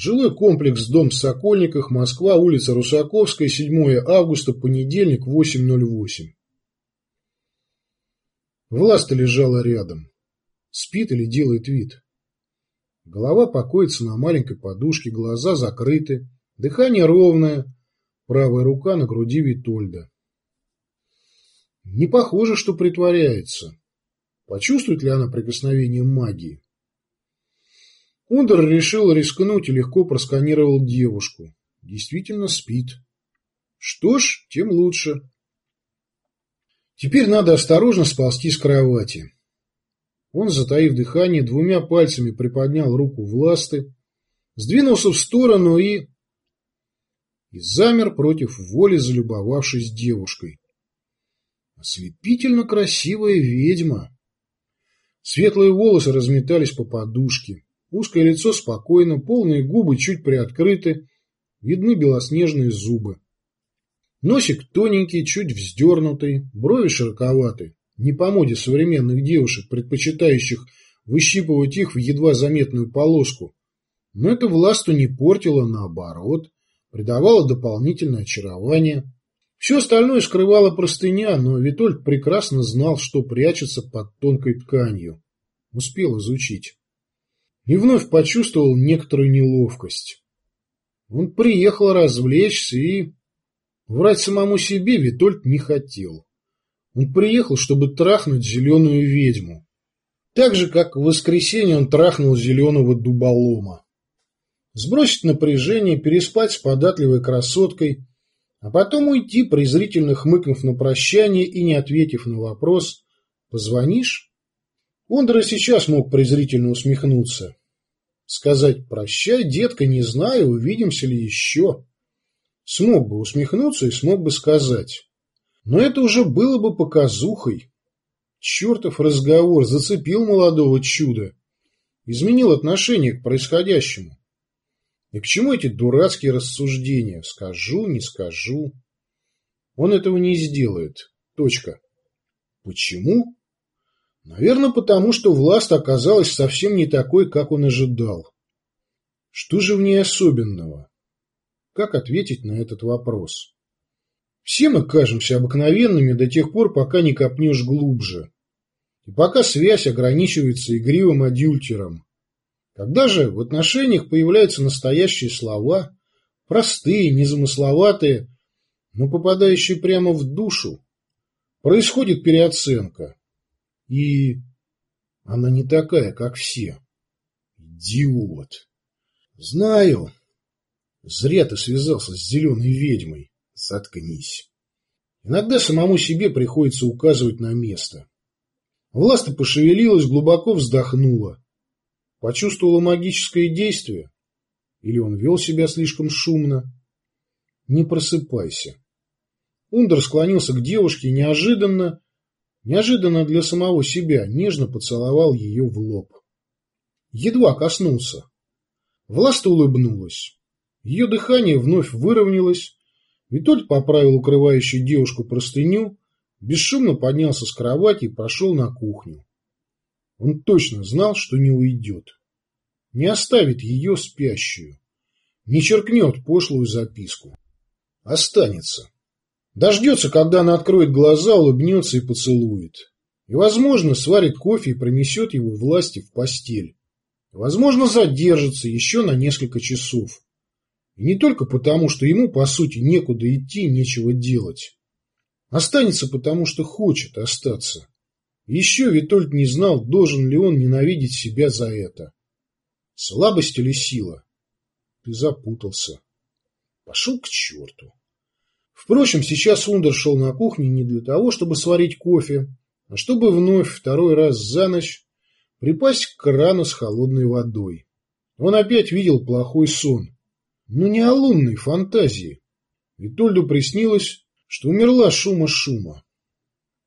Жилой комплекс «Дом в Сокольниках», Москва, улица Русаковская, 7 августа, понедельник, 8.08. Власта лежала рядом. Спит или делает вид. Голова покоится на маленькой подушке, глаза закрыты, дыхание ровное, правая рука на груди Витольда. Не похоже, что притворяется. Почувствует ли она прикосновение магии? Ундер решил рискнуть и легко просканировал девушку. Действительно спит. Что ж, тем лучше. Теперь надо осторожно сползти с кровати. Он, затаив дыхание, двумя пальцами приподнял руку Власты, сдвинулся в сторону и... и замер против воли, залюбовавшись девушкой. Ослепительно красивая ведьма. Светлые волосы разметались по подушке. Узкое лицо спокойно, полные губы чуть приоткрыты, видны белоснежные зубы. Носик тоненький, чуть вздернутый, брови широковаты, не по моде современных девушек, предпочитающих выщипывать их в едва заметную полоску. Но это власту не портило, наоборот, придавало дополнительное очарование. Все остальное скрывала простыня, но Витольд прекрасно знал, что прячется под тонкой тканью. Успел изучить и вновь почувствовал некоторую неловкость. Он приехал развлечься и... Врать самому себе Витольд не хотел. Он приехал, чтобы трахнуть зеленую ведьму. Так же, как в воскресенье он трахнул зеленого дуболома. Сбросить напряжение, переспать с податливой красоткой, а потом уйти, презрительно хмыкнув на прощание и не ответив на вопрос «Позвонишь?». Ондра сейчас мог презрительно усмехнуться. Сказать «прощай, детка, не знаю, увидимся ли еще». Смог бы усмехнуться и смог бы сказать. Но это уже было бы показухой. Чертов разговор зацепил молодого чуда. Изменил отношение к происходящему. И к чему эти дурацкие рассуждения? Скажу, не скажу. Он этого не сделает. Точка. Почему? Наверное, потому что власть оказалась совсем не такой, как он ожидал. Что же в ней особенного? Как ответить на этот вопрос? Все мы кажемся обыкновенными до тех пор, пока не копнешь глубже. И пока связь ограничивается игривым адюльтером. Когда же в отношениях появляются настоящие слова, простые, незамысловатые, но попадающие прямо в душу, происходит переоценка. И она не такая, как все. Идиот. Знаю. Зря ты связался с зеленой ведьмой. Заткнись. Иногда самому себе приходится указывать на место. Власта пошевелилась, глубоко вздохнула. Почувствовала магическое действие? Или он вел себя слишком шумно? Не просыпайся. Ундер склонился к девушке неожиданно Неожиданно для самого себя нежно поцеловал ее в лоб. Едва коснулся. Власта улыбнулась. Ее дыхание вновь выровнялось. Витольд поправил укрывающую девушку простыню, бесшумно поднялся с кровати и прошел на кухню. Он точно знал, что не уйдет. Не оставит ее спящую. Не черкнет пошлую записку. Останется. Дождется, когда она откроет глаза, улыбнется и поцелует. И, возможно, сварит кофе и пронесет его власти в постель. И, возможно, задержится еще на несколько часов. И не только потому, что ему, по сути, некуда идти, нечего делать. Останется потому, что хочет остаться. Еще Витольд не знал, должен ли он ненавидеть себя за это. Слабость или сила? Ты запутался. Пошел к черту. Впрочем, сейчас Ундер шел на кухню не для того, чтобы сварить кофе, а чтобы вновь второй раз за ночь припасть к крану с холодной водой. Он опять видел плохой сон. Но не о лунной фантазии. Витольду приснилось, что умерла шума-шума.